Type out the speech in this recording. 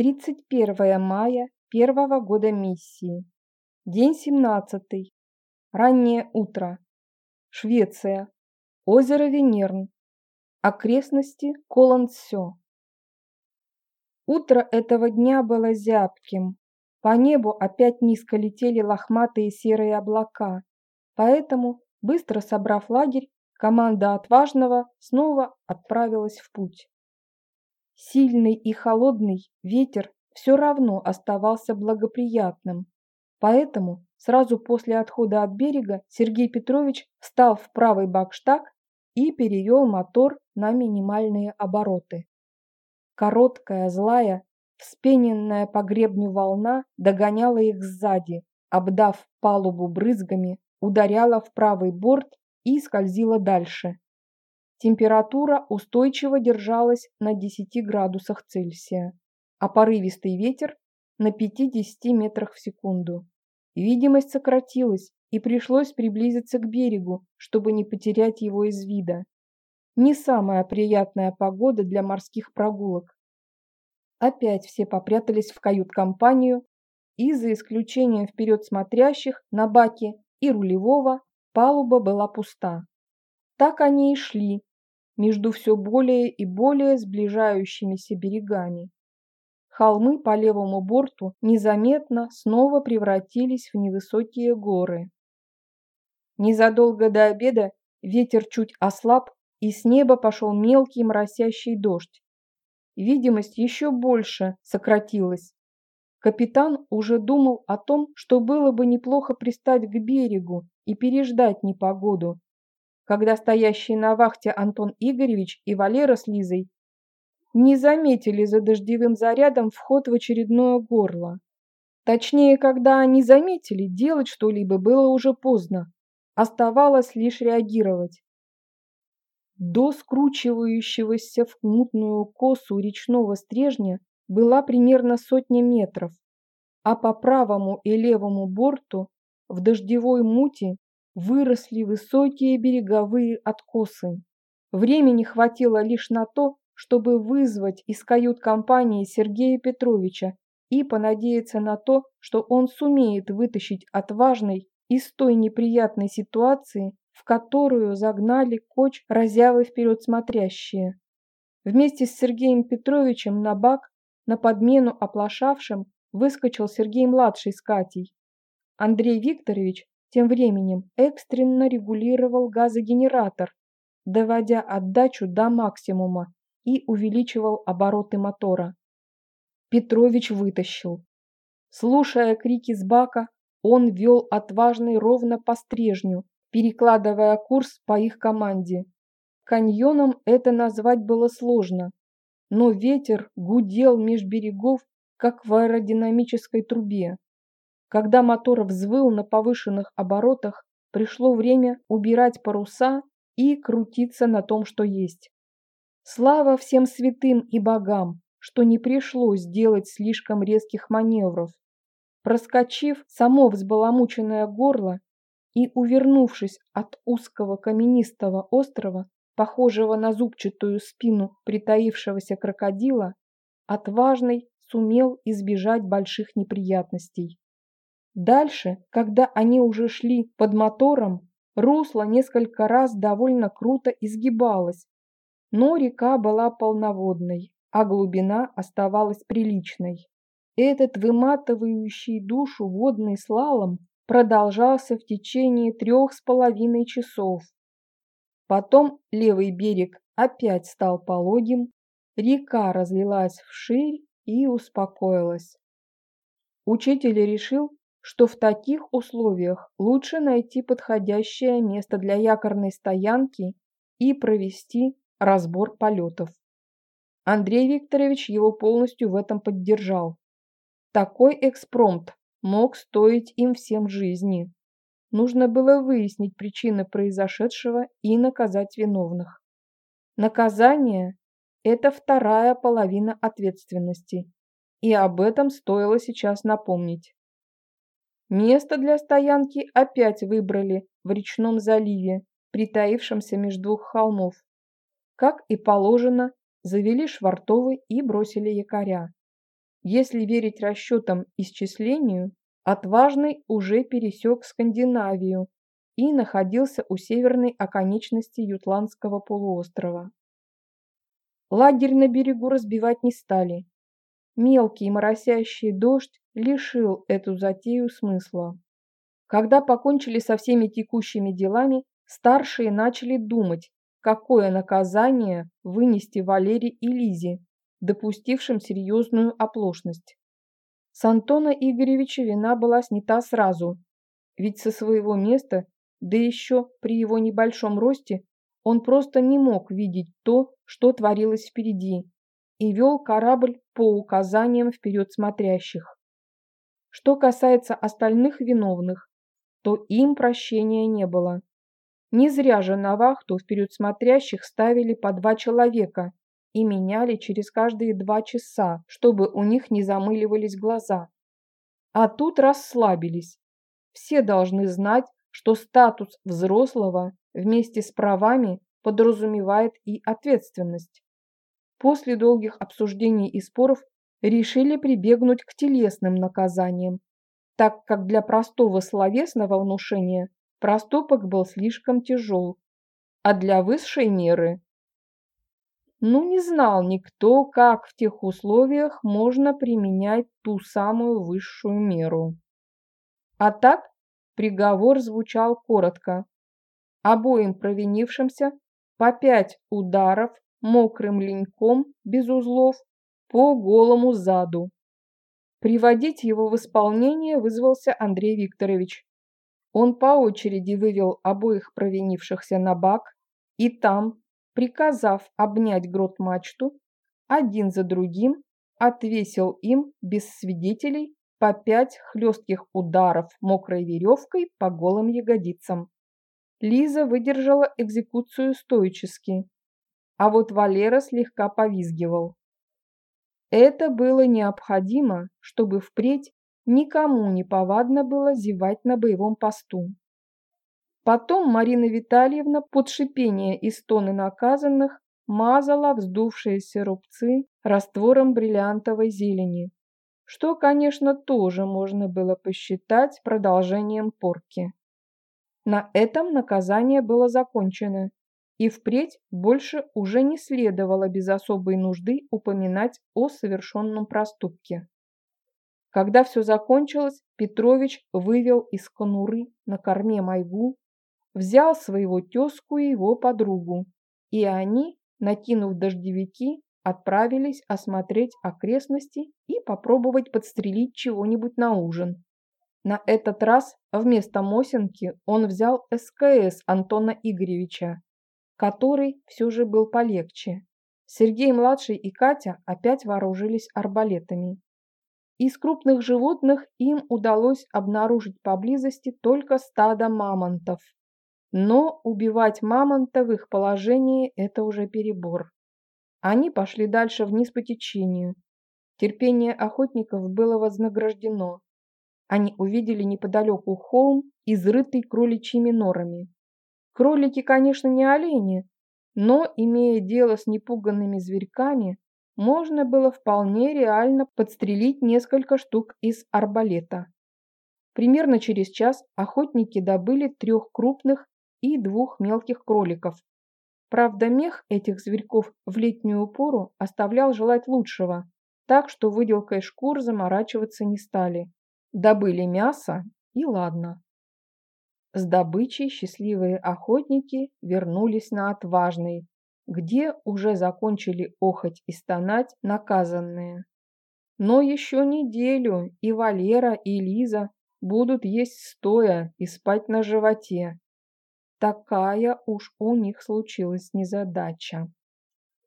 31 мая первого года миссии. День 17. Раннее утро. Швеция. Озеро Венерн. Окрестности Колонсё. Утро этого дня было зябким. По небу опять низко летели лохматые серые облака. Поэтому, быстро собрав лагерь, команда отважного снова отправилась в путь. Сильный и холодный ветер все равно оставался благоприятным, поэтому сразу после отхода от берега Сергей Петрович встал в правый бакштаг и перевел мотор на минимальные обороты. Короткая, злая, вспененная по гребню волна догоняла их сзади, обдав палубу брызгами, ударяла в правый борт и скользила дальше. Температура устойчиво держалась на 10 градусах Цельсия, а порывистый ветер на 50 метрах в секунду. Видимость сократилась, и пришлось приблизиться к берегу, чтобы не потерять его из вида. Не самая приятная погода для морских прогулок. Опять все попрятались в кают-компанию, и за исключением вперед смотрящих на баке и рулевого палуба была пуста. Так они и шли, между все более и более сближающимися берегами. Холмы по левому борту незаметно снова превратились в невысокие горы. Незадолго до обеда ветер чуть ослаб, и с неба пошел мелкий моросящий дождь. Видимость еще больше сократилась. Капитан уже думал о том, что было бы неплохо пристать к берегу и переждать непогоду, когда стоящие на вахте Антон Игоревич и Валера с Лизой не заметили за дождевым зарядом вход в очередное горло. Точнее, когда они заметили, делать что-либо было уже поздно. Оставалось лишь реагировать. До скручивающегося в мутную косу речного стрежня была примерно сотня метров, а по правому и левому борту в дождевой мути выросли высокие береговые откосы. Времени хватило лишь на то, чтобы вызвать из кают-компании Сергея Петровича и понадеяться на то, что он сумеет вытащить отважный из той неприятной ситуации, в которую загнали коч разявы вперед смотрящие. Вместе с Сергеем Петровичем на бак на подмену оплошавшим выскочил Сергей-младший с Катей. Андрей Викторович тем временем экстренно регулировал газогенератор, доводя отдачу до максимума и увеличивал обороты мотора. Петрович вытащил. Слушая крики с бака, он вел отважный ровно по стрежню, перекладывая курс по их команде. Каньоном это назвать было сложно, но ветер гудел меж берегов, как в аэродинамической трубе. Когда мотор взвыл на повышенных оборотах, пришло время убирать паруса и крутиться на том, что есть. Слава всем святым и богам, что не пришлось делать слишком резких маневров. Проскочив само взбаламученное горло и увернувшись от узкого каменистого острова, похожего на зубчатую спину притаившегося крокодила, отважный сумел избежать больших неприятностей. Дальше, когда они уже шли под мотором, русло несколько раз довольно круто изгибалось, но река была полноводной, а глубина оставалась приличной. Этот выматывающий душу водный слалом продолжался в течение трех с половиной часов. Потом левый берег опять стал пологим, река разлилась вширь и успокоилась. Учитель решил, что в таких условиях лучше найти подходящее место для якорной стоянки и провести разбор полетов. Андрей Викторович его полностью в этом поддержал. Такой экспромт мог стоить им всем жизни. Нужно было выяснить причины произошедшего и наказать виновных. Наказание – это вторая половина ответственности, и об этом стоило сейчас напомнить. Место для стоянки опять выбрали в речном заливе, притаившемся между двух холмов. Как и положено, завели швартовы и бросили якоря. Если верить расчетам исчислению, Отважный уже пересек Скандинавию и находился у северной оконечности Ютландского полуострова. Лагерь на берегу разбивать не стали. Мелкий моросящий дождь лишил эту затею смысла. Когда покончили со всеми текущими делами, старшие начали думать, какое наказание вынести Валере и Лизе, допустившим серьезную оплошность. С Антона Игоревича вина была снята сразу, ведь со своего места, да еще при его небольшом росте, он просто не мог видеть то, что творилось впереди, и вел корабль по указаниям вперед смотрящих. Что касается остальных виновных, то им прощения не было. Не зря же на вахту вперед смотрящих ставили по два человека, и меняли через каждые два часа, чтобы у них не замыливались глаза. А тут расслабились. Все должны знать, что статус взрослого вместе с правами подразумевает и ответственность. После долгих обсуждений и споров решили прибегнуть к телесным наказаниям, так как для простого словесного внушения проступок был слишком тяжел, а для высшей меры ну, не знал никто, как в тех условиях можно применять ту самую высшую меру. А так приговор звучал коротко. Обоим провинившимся по пять ударов мокрым леньком без узлов по голому заду. Приводить его в исполнение вызвался Андрей Викторович. Он по очереди вывел обоих провинившихся на бак и там, приказав обнять грот-мачту, один за другим отвесил им без свидетелей по пять хлестких ударов мокрой веревкой по голым ягодицам. Лиза выдержала экзекуцию стоически, а вот Валера слегка повизгивал. Это было необходимо, чтобы впредь никому не повадно было зевать на боевом посту. Потом Марина Витальевна под шипение и стоны наказанных мазала вздувшиеся рубцы раствором бриллиантовой зелени, что, конечно, тоже можно было посчитать продолжением порки. На этом наказание было закончено, и впредь больше уже не следовало без особой нужды упоминать о совершенном проступке. Когда все закончилось, Петрович вывел из конуры на корме Майгу взял своего тезку и его подругу, и они, накинув дождевики, отправились осмотреть окрестности и попробовать подстрелить чего-нибудь на ужин. На этот раз вместо Мосинки он взял СКС Антона Игоревича, который все же был полегче. Сергей-младший и Катя опять вооружились арбалетами. Из крупных животных им удалось обнаружить поблизости только стадо мамонтов. Но убивать мамонта в их положении – это уже перебор. Они пошли дальше вниз по течению. Терпение охотников было вознаграждено. Они увидели неподалеку холм, изрытый кроличьими норами. Кролики, конечно, не олени, но, имея дело с непуганными зверьками, можно было вполне реально подстрелить несколько штук из арбалета. Примерно через час охотники добыли трех крупных и двух мелких кроликов. Правда, мех этих зверьков в летнюю пору оставлял желать лучшего, так что выделкой шкур заморачиваться не стали. Добыли мясо и ладно. С добычей счастливые охотники вернулись на Отважный, где уже закончили охоть и стонать наказанные. Но еще неделю и Валера, и Лиза будут есть стоя и спать на животе. Такая уж у них случилась незадача.